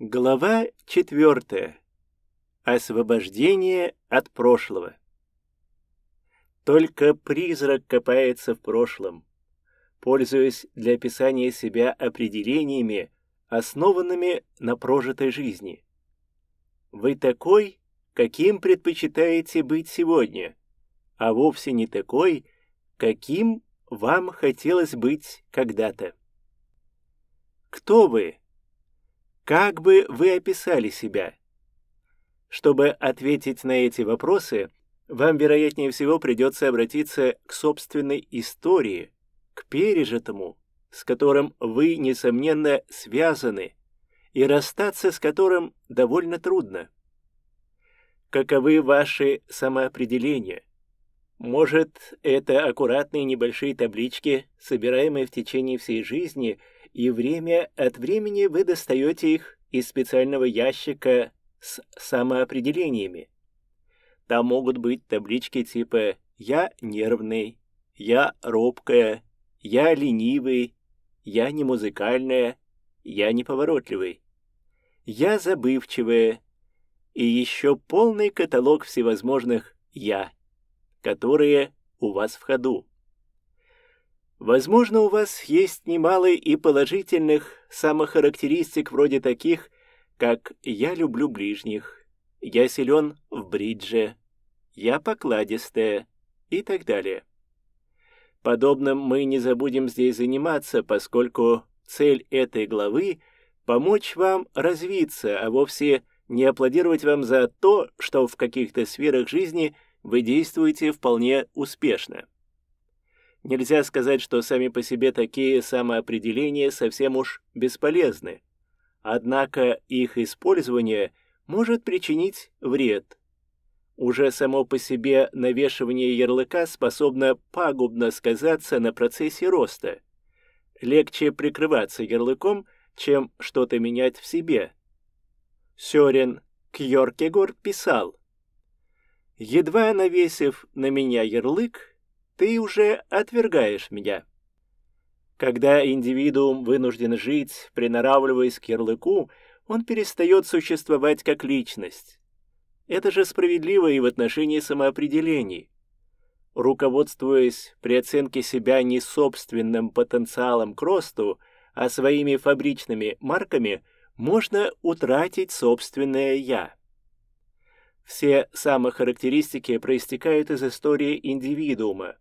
Глава четвертая. Освобождение от прошлого. Только призрак копается в прошлом, пользуясь для описания себя определениями, основанными на прожитой жизни. Вы такой, каким предпочитаете быть сегодня, а вовсе не такой, каким вам хотелось быть когда-то. Кто вы? Как бы вы описали себя? Чтобы ответить на эти вопросы, вам, вероятнее всего, придется обратиться к собственной истории, к пережитому, с которым вы, несомненно, связаны, и расстаться с которым довольно трудно. Каковы ваши самоопределения? Может, это аккуратные небольшие таблички, собираемые в течение всей жизни, и время от времени вы достаете их из специального ящика с самоопределениями. Там могут быть таблички типа «Я нервный», «Я робкая», «Я ленивый», «Я не музыкальная», «Я неповоротливый», «Я забывчивая» и еще полный каталог всевозможных «Я», которые у вас в ходу. Возможно, у вас есть немало и положительных самохарактеристик вроде таких, как «я люблю ближних», «я силен в бридже», «я покладистая» и так далее. Подобным мы не забудем здесь заниматься, поскольку цель этой главы — помочь вам развиться, а вовсе не аплодировать вам за то, что в каких-то сферах жизни вы действуете вполне успешно. Нельзя сказать, что сами по себе такие самоопределения совсем уж бесполезны. Однако их использование может причинить вред. Уже само по себе навешивание ярлыка способно пагубно сказаться на процессе роста. Легче прикрываться ярлыком, чем что-то менять в себе. Сёрен Кьоркегор писал, «Едва навесив на меня ярлык, ты уже отвергаешь меня. Когда индивидуум вынужден жить, приноравливаясь к ярлыку, он перестает существовать как личность. Это же справедливо и в отношении самоопределений. Руководствуясь при оценке себя не собственным потенциалом к росту, а своими фабричными марками, можно утратить собственное «я». Все самохарактеристики проистекают из истории индивидуума,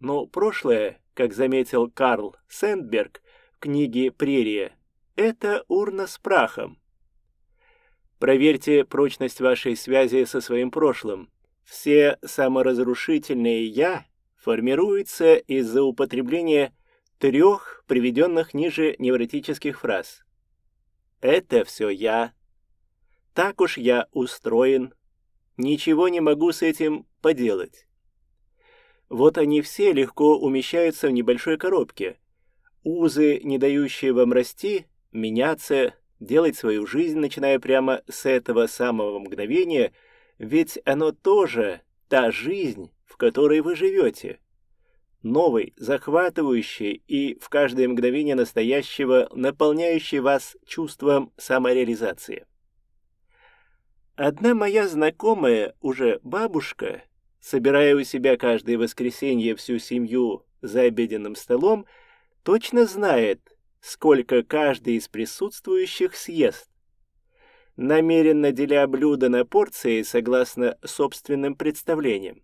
но прошлое, как заметил Карл Сэндберг в книге «Прерия», это урна с прахом. Проверьте прочность вашей связи со своим прошлым. Все саморазрушительные «я» формируются из-за употребления трех приведенных ниже невротических фраз. «Это все я», «Так уж я устроен», «Ничего не могу с этим поделать». Вот они все легко умещаются в небольшой коробке. Узы, не дающие вам расти, меняться, делать свою жизнь, начиная прямо с этого самого мгновения, ведь оно тоже та жизнь, в которой вы живете. Новый, захватывающий и в каждое мгновение настоящего, наполняющий вас чувством самореализации. Одна моя знакомая, уже бабушка, собирая у себя каждое воскресенье всю семью за обеденным столом, точно знает, сколько каждый из присутствующих съест. Намеренно деля блюда на порции согласно собственным представлениям.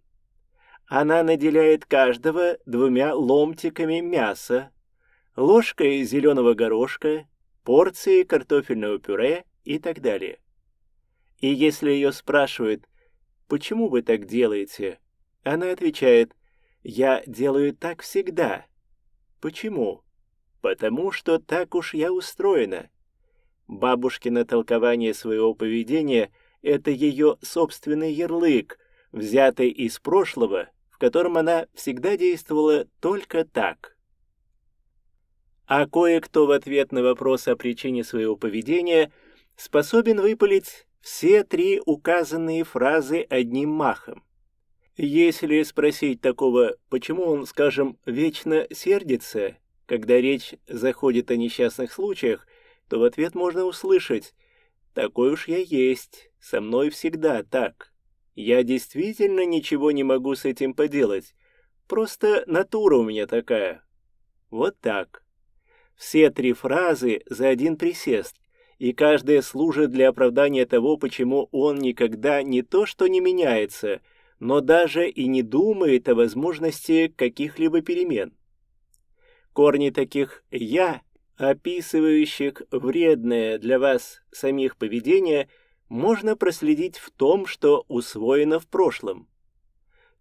Она наделяет каждого двумя ломтиками мяса, ложкой зеленого горошка, порцией картофельного пюре и так далее. И если ее спрашивают, почему вы так делаете?» Она отвечает, «Я делаю так всегда». Почему? Потому что так уж я устроена. Бабушкино толкование своего поведения — это ее собственный ярлык, взятый из прошлого, в котором она всегда действовала только так. А кое-кто в ответ на вопрос о причине своего поведения способен выпалить все три указанные фразы одним махом. Если спросить такого, почему он, скажем, вечно сердится, когда речь заходит о несчастных случаях, то в ответ можно услышать такой уж я есть, со мной всегда так. Я действительно ничего не могу с этим поделать, просто натура у меня такая. Вот так. Все три фразы за один присест, и каждая служит для оправдания того, почему он никогда не то что не меняется, но даже и не думает о возможности каких-либо перемен. Корни таких «я», описывающих вредное для вас самих поведение, можно проследить в том, что усвоено в прошлом.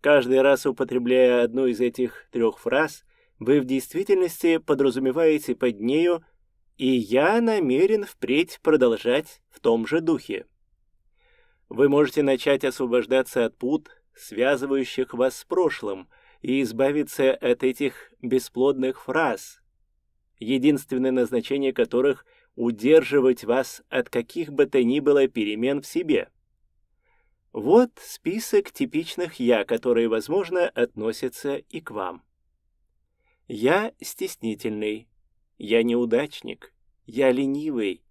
Каждый раз употребляя одну из этих трех фраз, вы в действительности подразумеваете под нею «и я намерен впредь продолжать в том же духе». Вы можете начать освобождаться от пут, связывающих вас с прошлым, и избавиться от этих бесплодных фраз, единственное назначение которых — удерживать вас от каких бы то ни было перемен в себе. Вот список типичных «я», которые, возможно, относятся и к вам. Я стеснительный, я неудачник, я ленивый,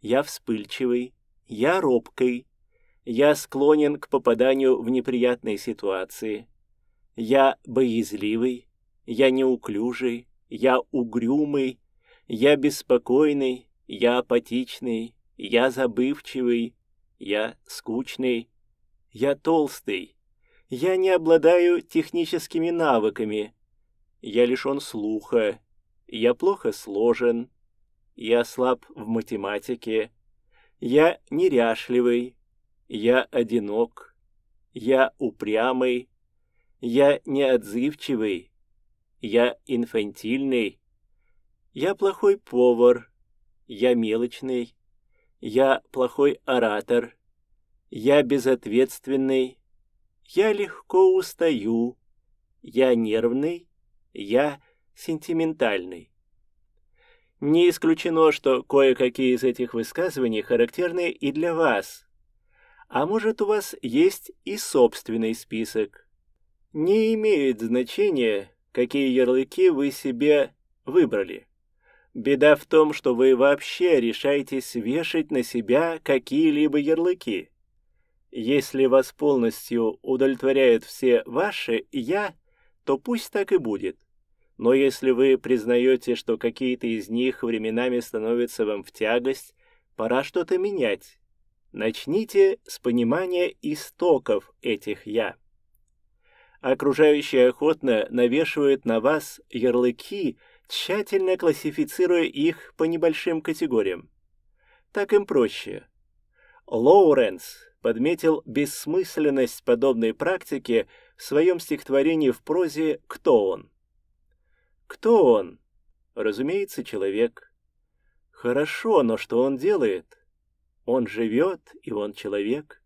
я вспыльчивый, я робкий, я склонен к попаданию в неприятные ситуации. Я боязливый, я неуклюжий, я угрюмый, я беспокойный, я апатичный, я забывчивый, я скучный, я толстый, я не обладаю техническими навыками, я лишен слуха, я плохо сложен, я слаб в математике, я неряшливый, я одинок, я упрямый, я неотзывчивый, я инфантильный, я плохой повар, я мелочный, я плохой оратор, я безответственный, я легко устаю, я нервный, я сентиментальный. Не исключено, что кое-какие из этих высказываний характерны и для вас, а может, у вас есть и собственный список. Не имеет значения, какие ярлыки вы себе выбрали. Беда в том, что вы вообще решаетесь вешать на себя какие-либо ярлыки. Если вас полностью удовлетворяют все ваши «я», то пусть так и будет. Но если вы признаете, что какие-то из них временами становятся вам в тягость, пора что-то менять. Начните с понимания истоков этих «я». Окружающие охотно навешивают на вас ярлыки, тщательно классифицируя их по небольшим категориям. Так им проще. Лоуренс подметил бессмысленность подобной практики в своем стихотворении в прозе «Кто он?». Кто он? Разумеется, человек. Хорошо, но что он делает? Он живет, и он человек.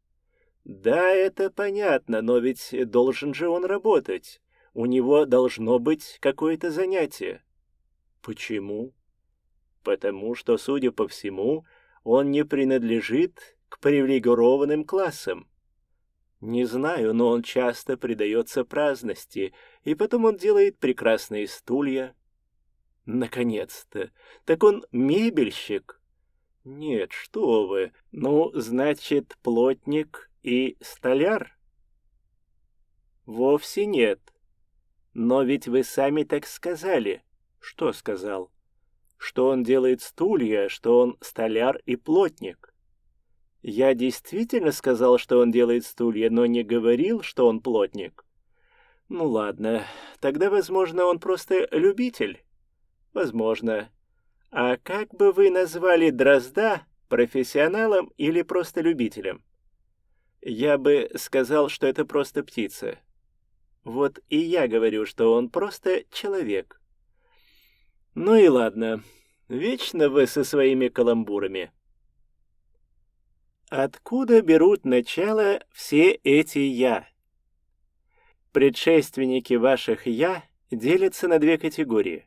Да, это понятно, но ведь должен же он работать. У него должно быть какое-то занятие. Почему? Потому что, судя по всему, он не принадлежит к привилегированным классам. Не знаю, но он часто предается праздности, и потом он делает прекрасные стулья. Наконец-то! Так он мебельщик. Нет, что вы. Ну, значит, плотник и столяр? Вовсе нет. Но ведь вы сами так сказали. Что сказал? Что он делает стулья, что он столяр и плотник. Я действительно сказал, что он делает стулья, но не говорил, что он плотник. Ну ладно, тогда, возможно, он просто любитель. Возможно. А как бы вы назвали Дрозда профессионалом или просто любителем? Я бы сказал, что это просто птица. Вот и я говорю, что он просто человек. Ну и ладно. Вечно вы со своими каламбурами. Откуда берут начало все эти «я»? Предшественники ваших «я» делятся на две категории.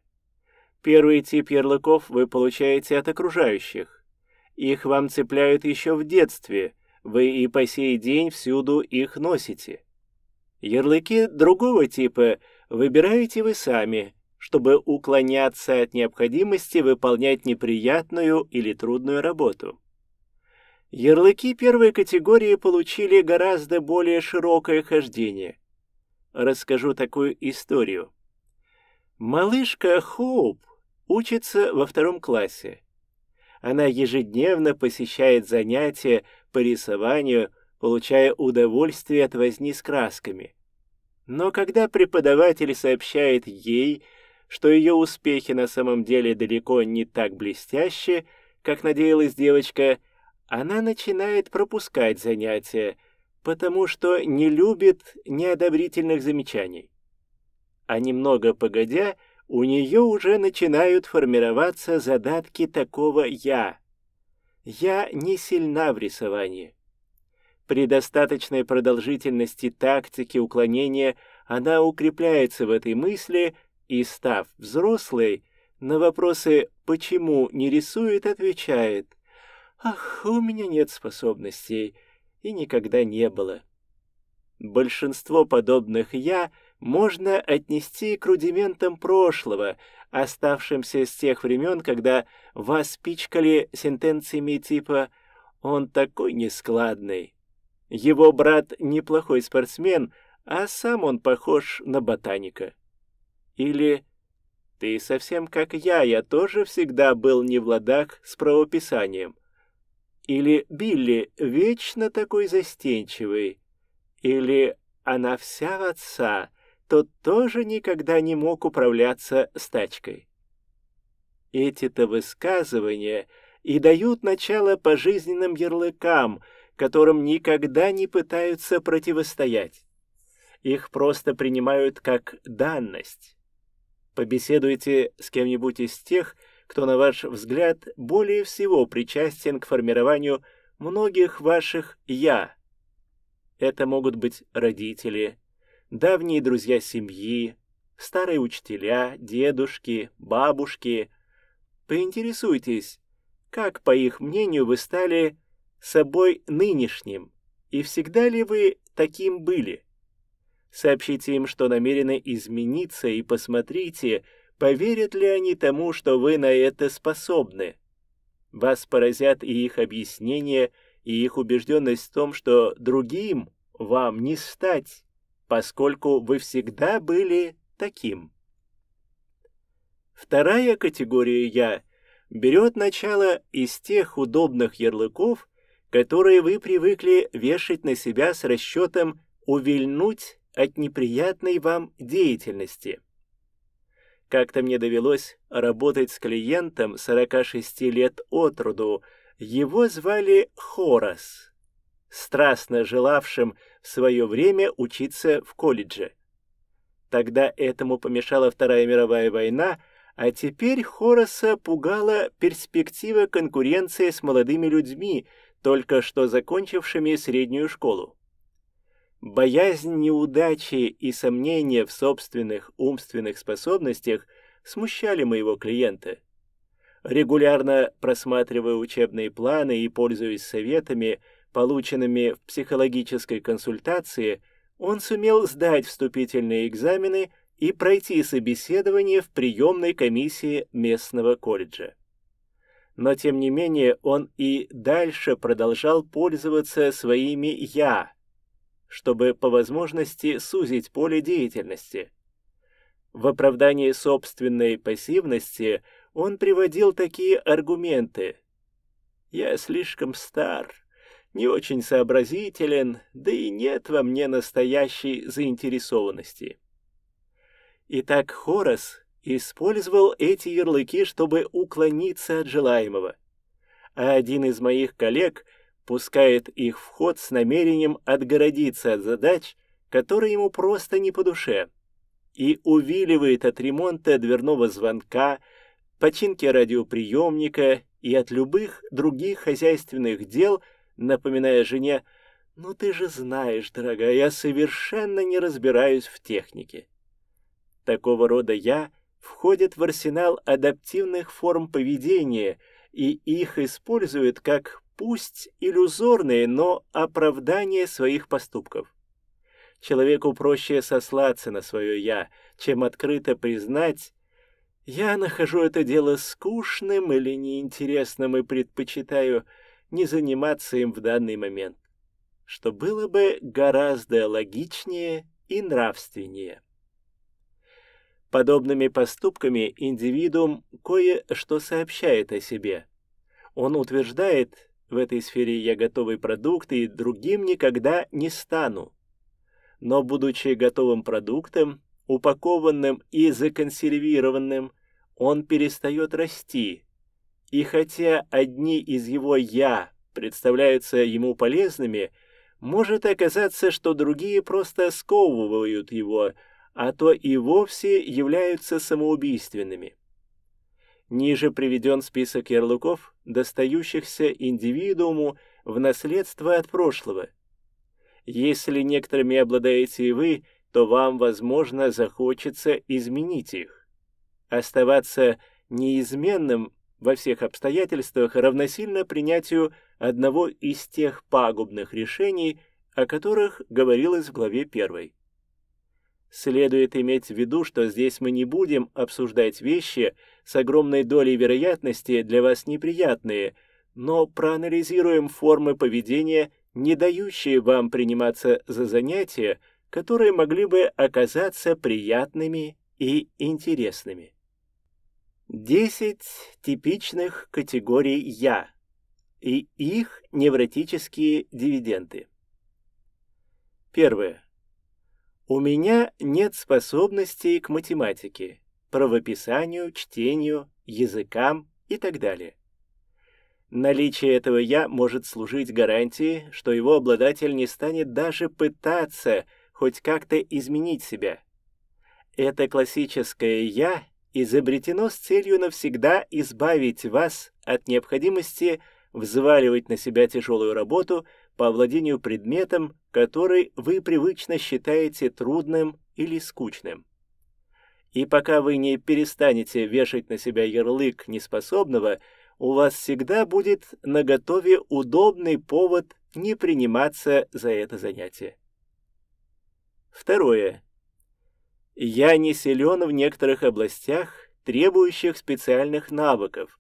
Первый тип ярлыков вы получаете от окружающих. Их вам цепляют еще в детстве, вы и по сей день всюду их носите. Ярлыки другого типа выбираете вы сами, чтобы уклоняться от необходимости выполнять неприятную или трудную работу. Ярлыки первой категории получили гораздо более широкое хождение. Расскажу такую историю. Малышка Хоуп учится во втором классе. Она ежедневно посещает занятия по рисованию, получая удовольствие от возни с красками. Но когда преподаватель сообщает ей, что ее успехи на самом деле далеко не так блестящие, как надеялась девочка, она начинает пропускать занятия, потому что не любит неодобрительных замечаний. А немного погодя, у нее уже начинают формироваться задатки такого «я». Я не сильна в рисовании. При достаточной продолжительности тактики уклонения она укрепляется в этой мысли и, став взрослой, на вопросы «почему не рисует?» отвечает «Ах, у меня нет способностей, и никогда не было». Большинство подобных «я» можно отнести к рудиментам прошлого, оставшимся с тех времен, когда вас пичкали сентенциями типа «он такой нескладный». Его брат неплохой спортсмен, а сам он похож на ботаника. Или «ты совсем как я, я тоже всегда был не в ладах с правописанием». Или «Билли вечно такой застенчивый». Или «она вся в отца», тот тоже никогда не мог управляться с тачкой. Эти-то высказывания и дают начало пожизненным ярлыкам, которым никогда не пытаются противостоять. Их просто принимают как данность. Побеседуйте с кем-нибудь из тех, кто, на ваш взгляд, более всего причастен к формированию многих ваших «я». Это могут быть родители, давние друзья семьи, старые учителя, дедушки, бабушки. Поинтересуйтесь, как, по их мнению, вы стали собой нынешним, и всегда ли вы таким были? Сообщите им, что намерены измениться, и посмотрите, поверят ли они тому, что вы на это способны. Вас поразят и их объяснения, и их убежденность в том, что другим вам не стать поскольку вы всегда были таким. Вторая категория «я» берет начало из тех удобных ярлыков, которые вы привыкли вешать на себя с расчетом увильнуть от неприятной вам деятельности. Как-то мне довелось работать с клиентом 46 лет от роду. Его звали Хорас, страстно желавшим в свое время учиться в колледже. Тогда этому помешала Вторая мировая война, а теперь Хораса пугала перспектива конкуренции с молодыми людьми, только что закончившими среднюю школу. Боязнь неудачи и сомнения в собственных умственных способностях смущали моего клиента. Регулярно просматривая учебные планы и пользуясь советами, полученными в психологической консультации, он сумел сдать вступительные экзамены и пройти собеседование в приемной комиссии местного колледжа. Но тем не менее он и дальше продолжал пользоваться своими «я», чтобы по возможности сузить поле деятельности. В оправдании собственной пассивности он приводил такие аргументы. «Я слишком стар, не очень сообразителен, да и нет во мне настоящей заинтересованности. Итак, Хорос использовал эти ярлыки, чтобы уклониться от желаемого. А один из моих коллег пускает их в ход с намерением отгородиться от задач, которые ему просто не по душе, и увиливает от ремонта дверного звонка, починки радиоприемника и от любых других хозяйственных дел – напоминая жене, «Ну ты же знаешь, дорогая, я совершенно не разбираюсь в технике». Такого рода «я» входят в арсенал адаптивных форм поведения, и их используют как пусть иллюзорные, но оправдание своих поступков. Человеку проще сослаться на свое «я», чем открыто признать, «я нахожу это дело скучным или неинтересным и предпочитаю не заниматься им в данный момент, что было бы гораздо логичнее и нравственнее. Подобными поступками индивидуум кое-что сообщает о себе. Он утверждает, в этой сфере я готовый продукт и другим никогда не стану. Но будучи готовым продуктом, упакованным и законсервированным, он перестает расти. И хотя одни из его «я» представляются ему полезными, может оказаться, что другие просто сковывают его, а то и вовсе являются самоубийственными. Ниже приведен список ярлыков, достающихся индивидууму в наследство от прошлого. Если некоторыми обладаете и вы, то вам, возможно, захочется изменить их. Оставаться неизменным во всех обстоятельствах равносильно принятию одного из тех пагубных решений, о которых говорилось в главе 1. Следует иметь в виду, что здесь мы не будем обсуждать вещи с огромной долей вероятности для вас неприятные, но проанализируем формы поведения, не дающие вам приниматься за занятия, которые могли бы оказаться приятными и интересными. 10 типичных категорий «я» и их невротические дивиденды. Первое. У меня нет способностей к математике, правописанию, чтению, языкам и так далее. Наличие этого «я» может служить гарантией, что его обладатель не станет даже пытаться хоть как-то изменить себя. Это классическое «я» изобретено с целью навсегда избавить вас от необходимости взваливать на себя тяжелую работу по овладению предметом, который вы привычно считаете трудным или скучным. И пока вы не перестанете вешать на себя ярлык неспособного, у вас всегда будет наготове удобный повод не приниматься за это занятие. Второе. Я не силен в некоторых областях, требующих специальных навыков,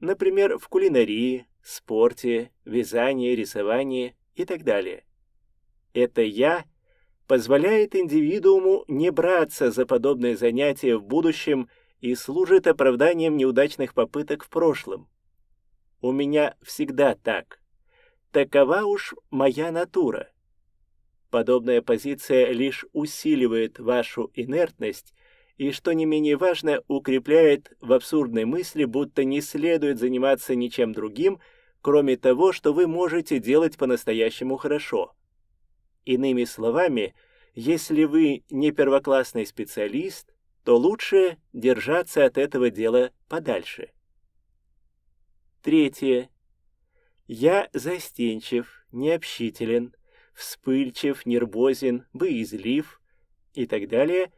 например, в кулинарии, спорте, вязании, рисовании и так далее. Это «я» позволяет индивидууму не браться за подобные занятия в будущем и служит оправданием неудачных попыток в прошлом. У меня всегда так. Такова уж моя натура. Подобная позиция лишь усиливает вашу инертность и, что не менее важно, укрепляет в абсурдной мысли, будто не следует заниматься ничем другим, кроме того, что вы можете делать по-настоящему хорошо. Иными словами, если вы не первоклассный специалист, то лучше держаться от этого дела подальше. Третье. Я застенчив, необщителен, вспыльчив, нервозен, боязлив и так далее,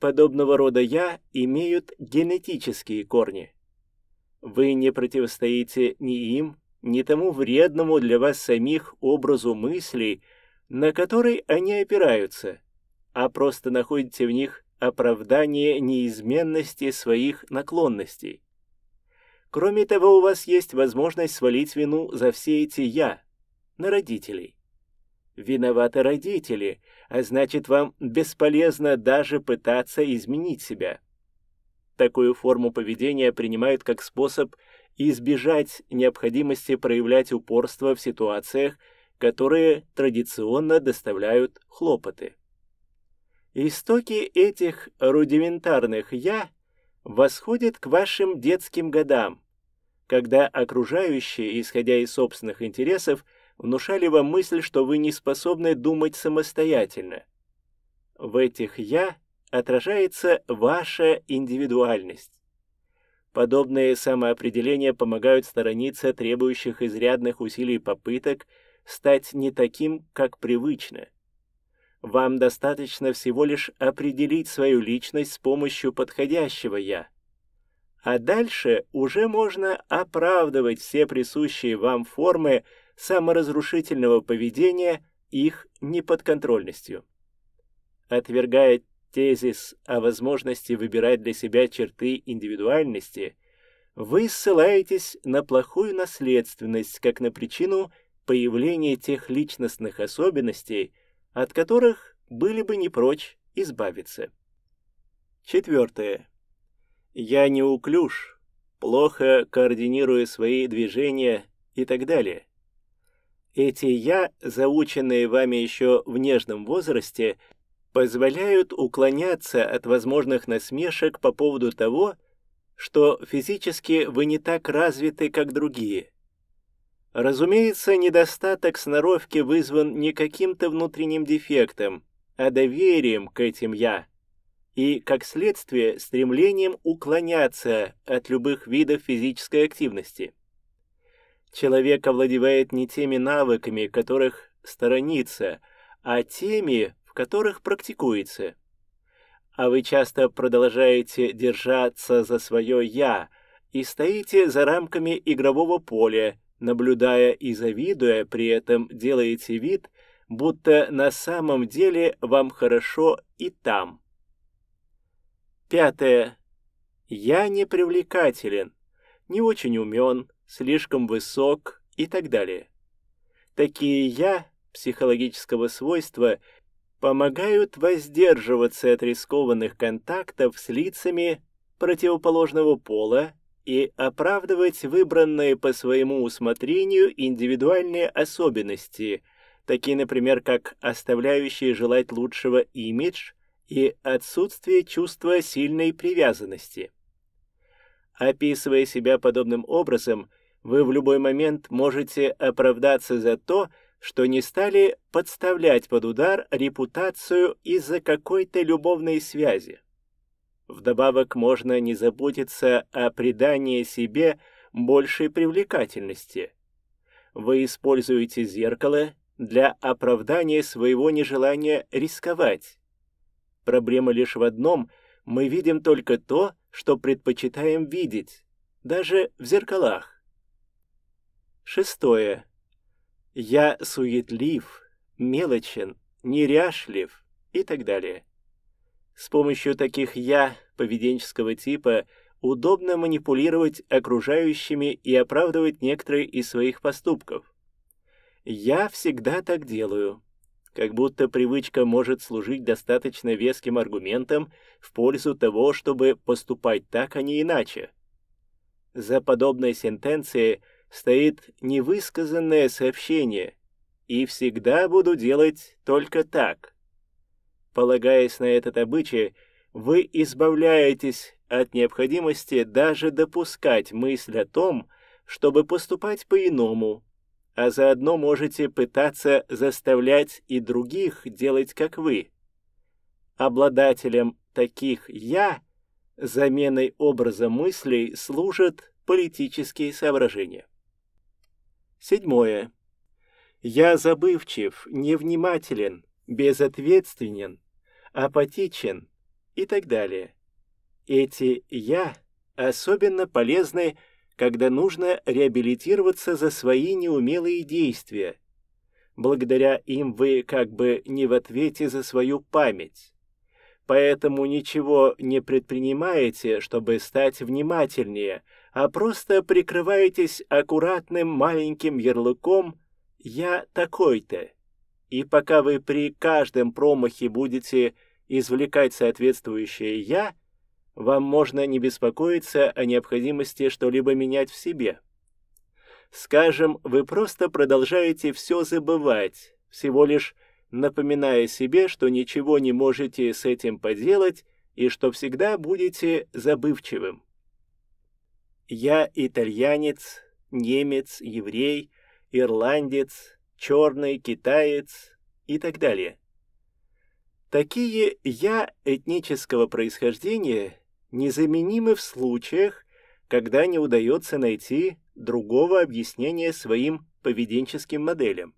подобного рода «я» имеют генетические корни. Вы не противостоите ни им, ни тому вредному для вас самих образу мыслей, на который они опираются, а просто находите в них оправдание неизменности своих наклонностей. Кроме того, у вас есть возможность свалить вину за все эти «я» на родителей. Виноваты родители, а значит, вам бесполезно даже пытаться изменить себя. Такую форму поведения принимают как способ избежать необходимости проявлять упорство в ситуациях, которые традиционно доставляют хлопоты. Истоки этих рудиментарных «я» восходят к вашим детским годам, когда окружающие, исходя из собственных интересов, внушали вам мысль, что вы не способны думать самостоятельно. В этих «я» отражается ваша индивидуальность. Подобные самоопределения помогают сторониться требующих изрядных усилий попыток стать не таким, как привычно. Вам достаточно всего лишь определить свою личность с помощью подходящего «я». А дальше уже можно оправдывать все присущие вам формы саморазрушительного поведения их неподконтрольностью. Отвергая тезис о возможности выбирать для себя черты индивидуальности, вы ссылаетесь на плохую наследственность как на причину появления тех личностных особенностей, от которых были бы не прочь избавиться. Четвертое. Я неуклюж, плохо координирую свои движения и так далее. Эти «я», заученные вами еще в нежном возрасте, позволяют уклоняться от возможных насмешек по поводу того, что физически вы не так развиты, как другие. Разумеется, недостаток сноровки вызван не каким-то внутренним дефектом, а доверием к этим «я», и, как следствие, стремлением уклоняться от любых видов физической активности. Человек овладевает не теми навыками, которых сторонится, а теми, в которых практикуется. А вы часто продолжаете держаться за свое «я» и стоите за рамками игрового поля, наблюдая и завидуя, при этом делаете вид, будто на самом деле вам хорошо и там. Пятое. Я не привлекателен, не очень умен, слишком высок и так далее. Такие «я» психологического свойства помогают воздерживаться от рискованных контактов с лицами противоположного пола и оправдывать выбранные по своему усмотрению индивидуальные особенности, такие, например, как оставляющие желать лучшего имидж и отсутствие чувства сильной привязанности. Описывая себя подобным образом, вы в любой момент можете оправдаться за то, что не стали подставлять под удар репутацию из-за какой-то любовной связи. Вдобавок можно не заботиться о придании себе большей привлекательности. Вы используете зеркало для оправдания своего нежелания рисковать. Проблема лишь в одном – мы видим только то, что предпочитаем видеть, даже в зеркалах. Шестое. Я суетлив, мелочен, неряшлив и так далее. С помощью таких «я» поведенческого типа удобно манипулировать окружающими и оправдывать некоторые из своих поступков. «Я всегда так делаю», как будто привычка может служить достаточно веским аргументом в пользу того, чтобы поступать так, а не иначе. За подобной сентенцией стоит невысказанное сообщение «и всегда буду делать только так». Полагаясь на этот обычай, вы избавляетесь от необходимости даже допускать мысль о том, чтобы поступать по-иному, а заодно можете пытаться заставлять и других делать как вы. Обладателем таких «я» заменой образа мыслей служат политические соображения. Седьмое. Я забывчив, невнимателен, безответственен, апатичен и так далее. Эти «я» особенно полезны, когда нужно реабилитироваться за свои неумелые действия. Благодаря им вы как бы не в ответе за свою память. Поэтому ничего не предпринимаете, чтобы стать внимательнее – а просто прикрываетесь аккуратным маленьким ярлыком «Я такой-то». И пока вы при каждом промахе будете извлекать соответствующее «я», вам можно не беспокоиться о необходимости что-либо менять в себе. Скажем, вы просто продолжаете все забывать, всего лишь напоминая себе, что ничего не можете с этим поделать и что всегда будете забывчивым. Я итальянец, немец, еврей, ирландец, черный, китаец и так далее. Такие «я» этнического происхождения незаменимы в случаях, когда не удается найти другого объяснения своим поведенческим моделям,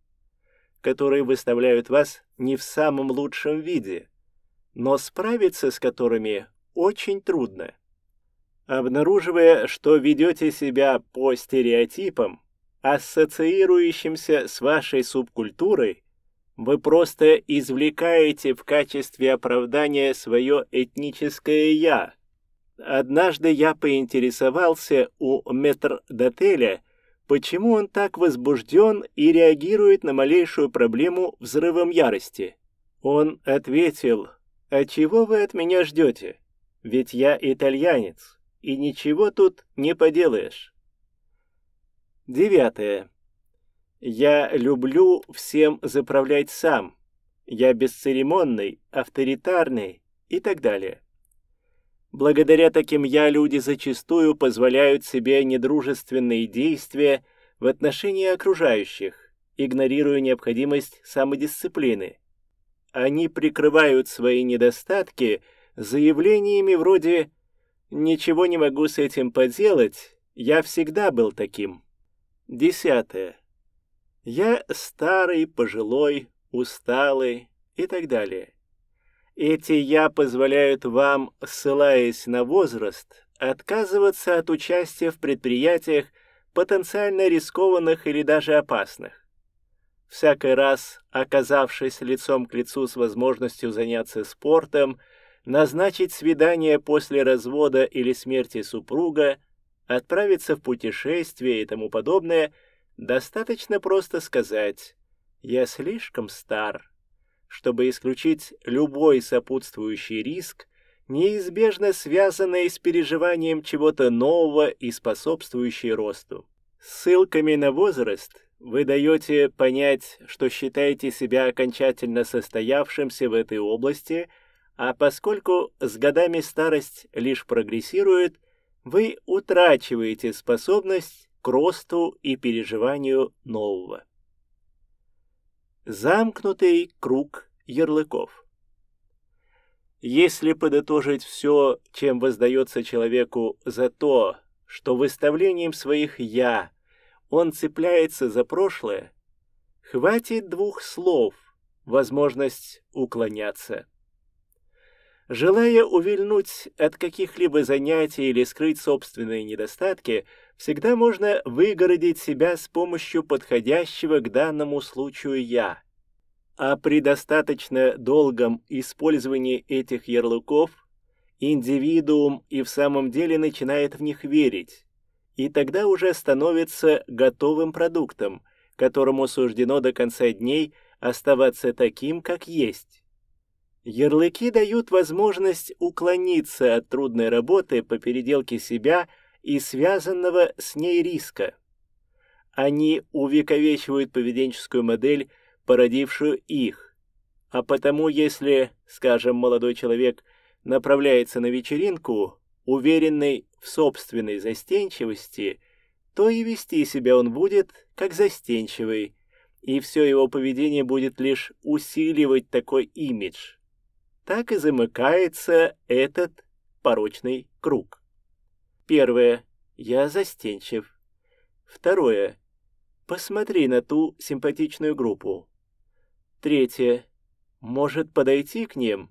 которые выставляют вас не в самом лучшем виде, но справиться с которыми очень трудно. Обнаруживая, что ведете себя по стереотипам, ассоциирующимся с вашей субкультурой, вы просто извлекаете в качестве оправдания свое этническое «я», Однажды я поинтересовался у метрдотеля, почему он так возбужден и реагирует на малейшую проблему взрывом ярости. Он ответил, «А чего вы от меня ждете? Ведь я итальянец, и ничего тут не поделаешь». Девятое. Я люблю всем заправлять сам. Я бесцеремонный, авторитарный и так далее. Благодаря таким «я» люди зачастую позволяют себе недружественные действия в отношении окружающих, игнорируя необходимость самодисциплины. Они прикрывают свои недостатки заявлениями вроде «ничего не могу с этим поделать, я всегда был таким». Десятое. Я старый, пожилой, усталый и так далее. Эти «я» позволяют вам, ссылаясь на возраст, отказываться от участия в предприятиях, потенциально рискованных или даже опасных. Всякий раз, оказавшись лицом к лицу с возможностью заняться спортом, назначить свидание после развода или смерти супруга, отправиться в путешествие и тому подобное – Достаточно просто сказать «я слишком стар», чтобы исключить любой сопутствующий риск, неизбежно связанный с переживанием чего-то нового и способствующий росту. Ссылками на возраст вы даете понять, что считаете себя окончательно состоявшимся в этой области, а поскольку с годами старость лишь прогрессирует, вы утрачиваете способность к росту и переживанию нового. Замкнутый круг ярлыков. Если подытожить все, чем воздается человеку за то, что выставлением своих «я» он цепляется за прошлое, хватит двух слов, возможность уклоняться. Желая увильнуть от каких-либо занятий или скрыть собственные недостатки, всегда можно выгородить себя с помощью подходящего к данному случаю «я». А при достаточно долгом использовании этих ярлыков индивидуум и в самом деле начинает в них верить, и тогда уже становится готовым продуктом, которому суждено до конца дней оставаться таким, как есть. Ярлыки дают возможность уклониться от трудной работы по переделке себя и связанного с ней риска. Они увековечивают поведенческую модель, породившую их. А потому, если, скажем, молодой человек направляется на вечеринку, уверенный в собственной застенчивости, то и вести себя он будет как застенчивый, и все его поведение будет лишь усиливать такой имидж так и замыкается этот порочный круг. Первое. Я застенчив. Второе. Посмотри на ту симпатичную группу. Третье. Может подойти к ним?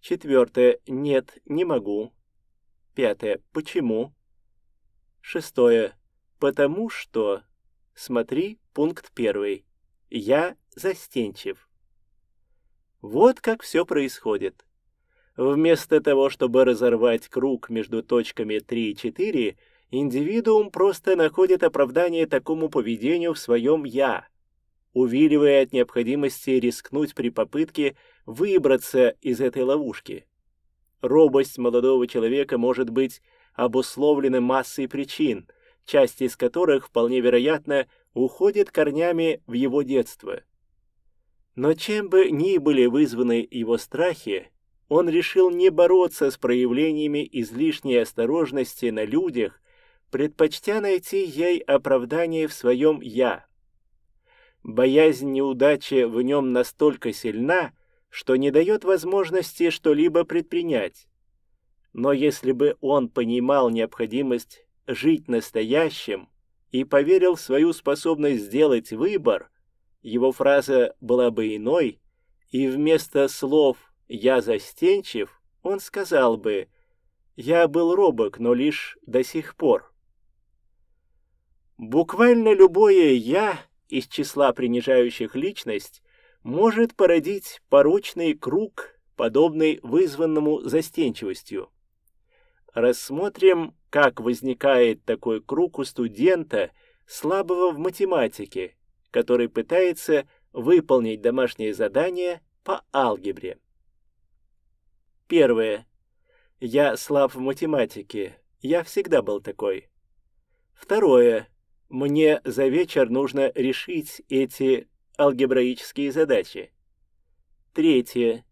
Четвертое. Нет, не могу. Пятое. Почему? Шестое. Потому что... Смотри пункт первый. Я застенчив. Вот как все происходит. Вместо того, чтобы разорвать круг между точками 3 и 4, индивидуум просто находит оправдание такому поведению в своем «я», увиливая от необходимости рискнуть при попытке выбраться из этой ловушки. Робость молодого человека может быть обусловлена массой причин, часть из которых, вполне вероятно, уходит корнями в его детство – но чем бы ни были вызваны его страхи, он решил не бороться с проявлениями излишней осторожности на людях, предпочтя найти ей оправдание в своем «я». Боязнь неудачи в нем настолько сильна, что не дает возможности что-либо предпринять. Но если бы он понимал необходимость жить настоящим и поверил в свою способность сделать выбор – его фраза была бы иной, и вместо слов «я застенчив» он сказал бы «я был робок, но лишь до сих пор». Буквально любое «я» из числа принижающих личность может породить порочный круг, подобный вызванному застенчивостью. рассмотрим, как возникает такой круг у студента, слабого в математике, который пытается выполнить домашнее задание по алгебре. Первое. Я слаб в математике. Я всегда был такой. Второе. Мне за вечер нужно решить эти алгебраические задачи. Третье.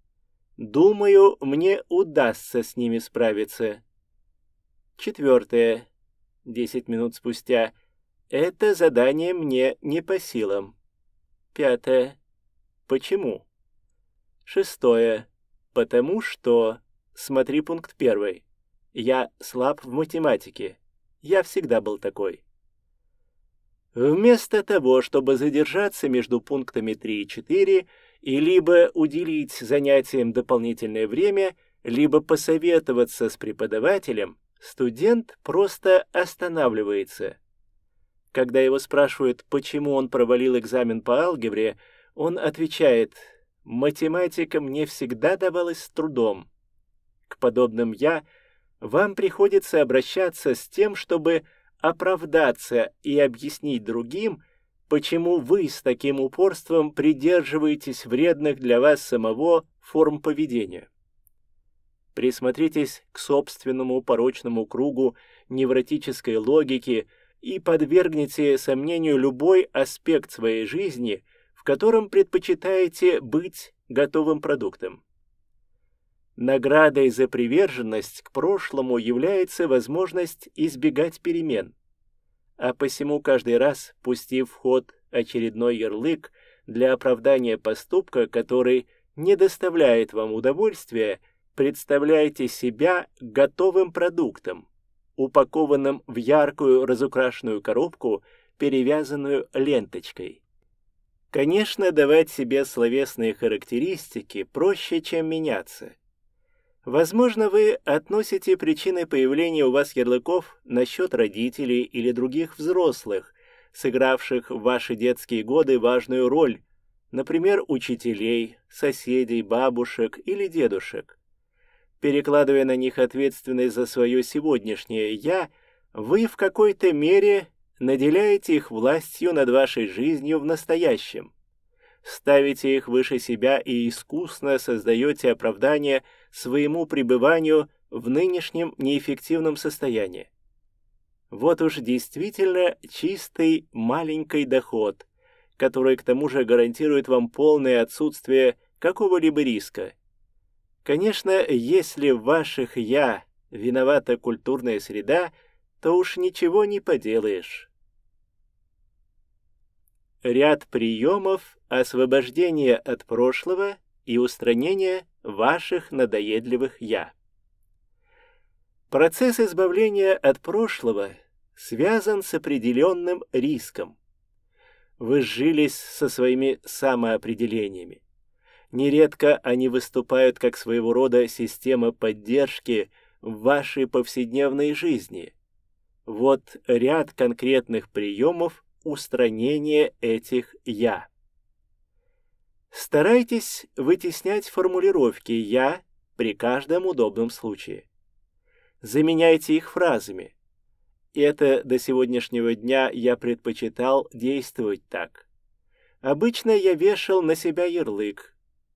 Думаю, мне удастся с ними справиться. Четвертое. Десять минут спустя. Это задание мне не по силам. Пятое. Почему? Шестое. Потому что... Смотри пункт первый. Я слаб в математике. Я всегда был такой. Вместо того, чтобы задержаться между пунктами 3 и 4 и либо уделить занятиям дополнительное время, либо посоветоваться с преподавателем, студент просто останавливается. Когда его спрашивают, почему он провалил экзамен по алгебре, он отвечает «Математика мне всегда давалась с трудом». К подобным «я» вам приходится обращаться с тем, чтобы оправдаться и объяснить другим, почему вы с таким упорством придерживаетесь вредных для вас самого форм поведения. Присмотритесь к собственному порочному кругу невротической логики и подвергните сомнению любой аспект своей жизни, в котором предпочитаете быть готовым продуктом. Наградой за приверженность к прошлому является возможность избегать перемен. А посему каждый раз, пустив в ход очередной ярлык для оправдания поступка, который не доставляет вам удовольствия, представляйте себя готовым продуктом, упакованным в яркую разукрашенную коробку, перевязанную ленточкой. Конечно, давать себе словесные характеристики проще, чем меняться – Возможно, вы относите причины появления у вас ярлыков насчет родителей или других взрослых, сыгравших в ваши детские годы важную роль, например, учителей, соседей, бабушек или дедушек. Перекладывая на них ответственность за свое сегодняшнее «я», вы в какой-то мере наделяете их властью над вашей жизнью в настоящем ставите их выше себя и искусно создаете оправдание своему пребыванию в нынешнем неэффективном состоянии. Вот уж действительно чистый маленький доход, который к тому же гарантирует вам полное отсутствие какого-либо риска. Конечно, если в ваших «я» виновата культурная среда, то уж ничего не поделаешь. Ряд приемов освобождения от прошлого и устранения ваших надоедливых «я». Процесс избавления от прошлого связан с определенным риском. Вы сжились со своими самоопределениями. Нередко они выступают как своего рода система поддержки в вашей повседневной жизни. Вот ряд конкретных приемов, устранение этих «я». Старайтесь вытеснять формулировки «я» при каждом удобном случае. Заменяйте их фразами. Это до сегодняшнего дня я предпочитал действовать так. Обычно я вешал на себя ярлык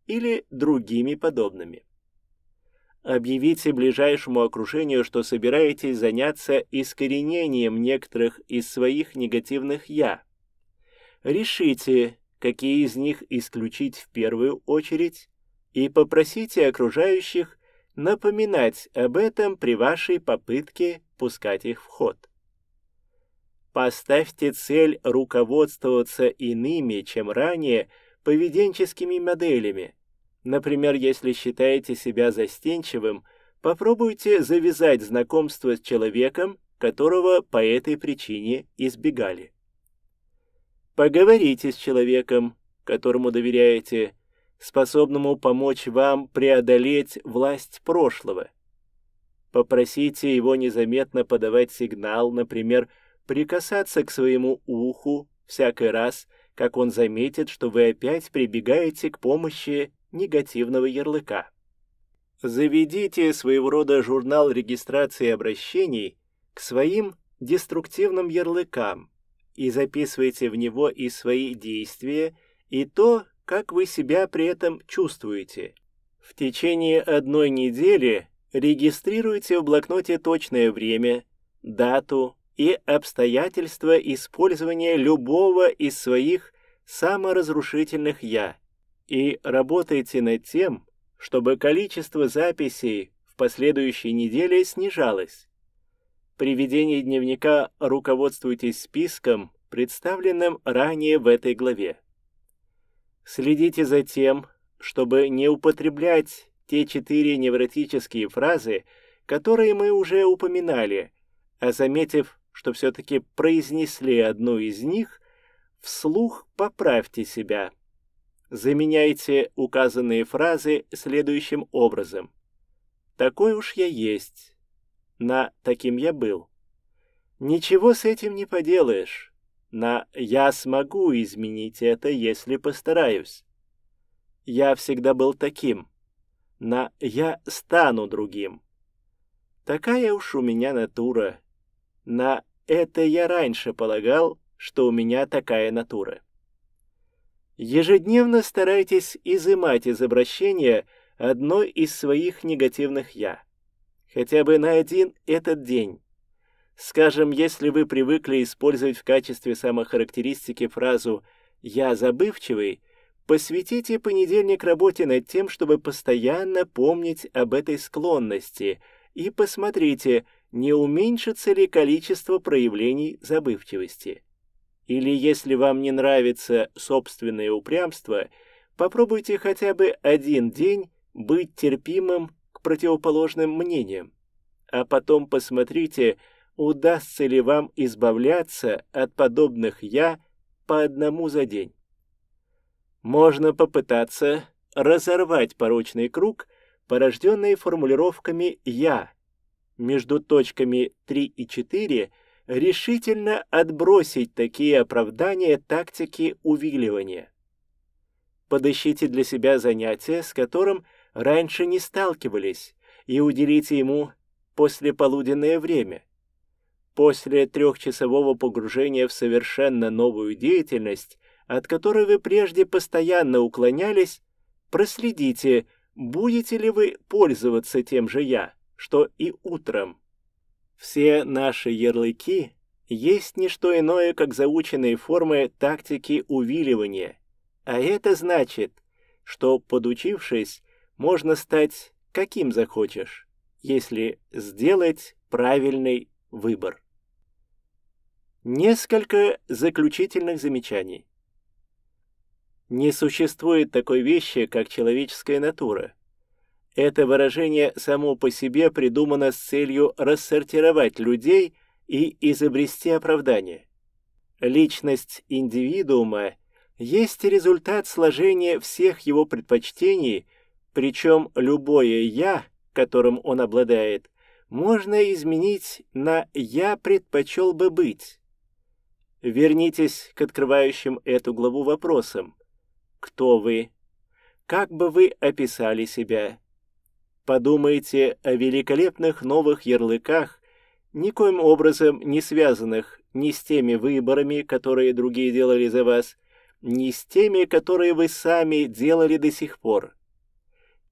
или другими подобными. Объявите ближайшему окружению, что собираетесь заняться искоренением некоторых из своих негативных «я». Решите, какие из них исключить в первую очередь, и попросите окружающих напоминать об этом при вашей попытке пускать их в ход. Поставьте цель руководствоваться иными, чем ранее, поведенческими моделями – Например, если считаете себя застенчивым, попробуйте завязать знакомство с человеком, которого по этой причине избегали. Поговорите с человеком, которому доверяете, способному помочь вам преодолеть власть прошлого. Попросите его незаметно подавать сигнал, например, прикасаться к своему уху всякий раз, как он заметит, что вы опять прибегаете к помощи негативного ярлыка. Заведите своего рода журнал регистрации обращений к своим деструктивным ярлыкам и записывайте в него и свои действия, и то, как вы себя при этом чувствуете. В течение одной недели регистрируйте в блокноте точное время, дату и обстоятельства использования любого из своих саморазрушительных «я» и работайте над тем, чтобы количество записей в последующей неделе снижалось. При ведении дневника руководствуйтесь списком, представленным ранее в этой главе. Следите за тем, чтобы не употреблять те четыре невротические фразы, которые мы уже упоминали, а заметив, что все-таки произнесли одну из них, вслух поправьте себя. Заменяйте указанные фразы следующим образом. «Такой уж я есть», на «таким я был». Ничего с этим не поделаешь. На «я смогу изменить это, если постараюсь». Я всегда был таким. На «я стану другим». Такая уж у меня натура. На «это я раньше полагал, что у меня такая натура». Ежедневно старайтесь изымать из обращения одно из своих негативных «я». Хотя бы на один этот день. Скажем, если вы привыкли использовать в качестве самохарактеристики фразу «я забывчивый», посвятите понедельник работе над тем, чтобы постоянно помнить об этой склонности и посмотрите, не уменьшится ли количество проявлений забывчивости. Или если вам не нравится собственное упрямство, попробуйте хотя бы один день быть терпимым к противоположным мнениям, а потом посмотрите, удастся ли вам избавляться от подобных «я» по одному за день. Можно попытаться разорвать порочный круг, порожденный формулировками «я». Между точками 3 и 4 решительно отбросить такие оправдания тактики увиливания. Подыщите для себя занятие, с которым раньше не сталкивались, и уделите ему послеполуденное время. После трехчасового погружения в совершенно новую деятельность, от которой вы прежде постоянно уклонялись, проследите, будете ли вы пользоваться тем же «я», что и утром. Все наши ярлыки есть не что иное, как заученные формы тактики увиливания. А это значит, что, подучившись, можно стать каким захочешь, если сделать правильный выбор. Несколько заключительных замечаний. Не существует такой вещи, как человеческая натура. Это выражение само по себе придумано с целью рассортировать людей и изобрести оправдание. Личность индивидуума есть результат сложения всех его предпочтений, причем любое «я», которым он обладает, можно изменить на «я предпочел бы быть». Вернитесь к открывающим эту главу вопросам. Кто вы? Как бы вы описали себя? Подумайте о великолепных новых ярлыках, никоим образом не связанных ни с теми выборами, которые другие делали за вас, ни с теми, которые вы сами делали до сих пор.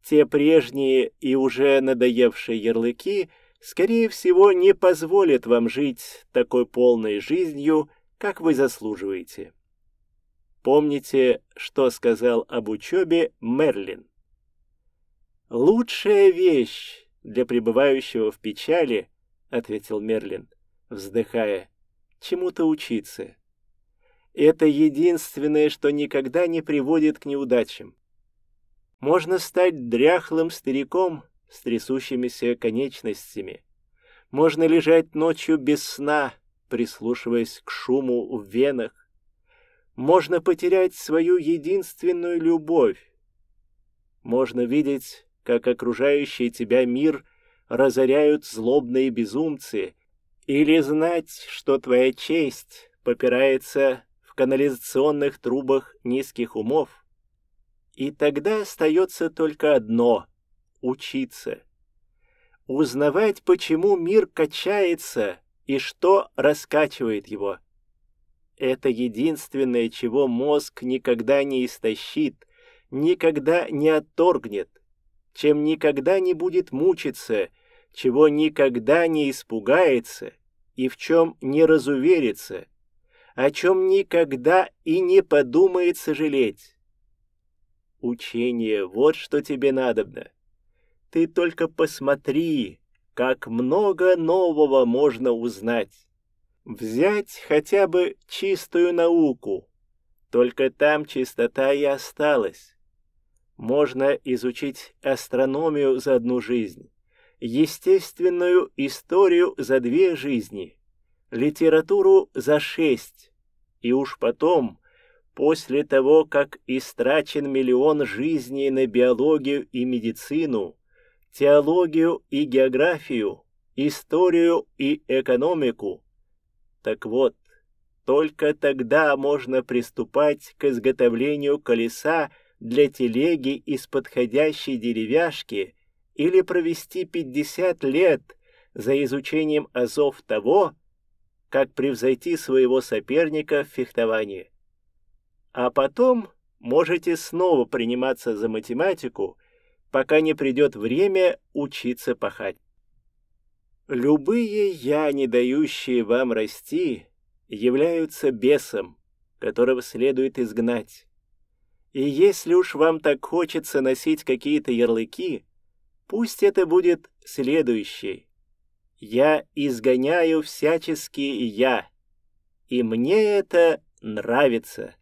Те прежние и уже надоевшие ярлыки, скорее всего, не позволят вам жить такой полной жизнью, как вы заслуживаете. Помните, что сказал об учебе Мерлин? «Лучшая вещь для пребывающего в печали, — ответил Мерлин, вздыхая, — чему-то учиться. Это единственное, что никогда не приводит к неудачам. Можно стать дряхлым стариком с трясущимися конечностями. Можно лежать ночью без сна, прислушиваясь к шуму в венах. Можно потерять свою единственную любовь. Можно видеть как окружающий тебя мир разоряют злобные безумцы, или знать, что твоя честь попирается в канализационных трубах низких умов. И тогда остается только одно учиться. Узнавать, почему мир качается и что раскачивает его. Это единственное, чего мозг никогда не истощит, никогда не отторгнет, чем никогда не будет мучиться, чего никогда не испугается и в чем не разуверится, о чем никогда и не подумает сожалеть. Учение — вот что тебе надобно. Ты только посмотри, как много нового можно узнать. Взять хотя бы чистую науку. Только там чистота и осталась. Можно изучить астрономию за одну жизнь, естественную историю за две жизни, литературу за шесть, и уж потом, после того, как истрачен миллион жизней на биологию и медицину, теологию и географию, историю и экономику. Так вот, только тогда можно приступать к изготовлению колеса для телеги из подходящей деревяшки или провести 50 лет за изучением азов того, как превзойти своего соперника в фехтовании. А потом можете снова приниматься за математику пока не придет время учиться пахать. Любые «я», не дающие вам расти, являются бесом, которого следует изгнать. И если уж вам так хочется носить какие-то ярлыки, пусть это будет следующий. Я изгоняю всяческие «я», и мне это нравится.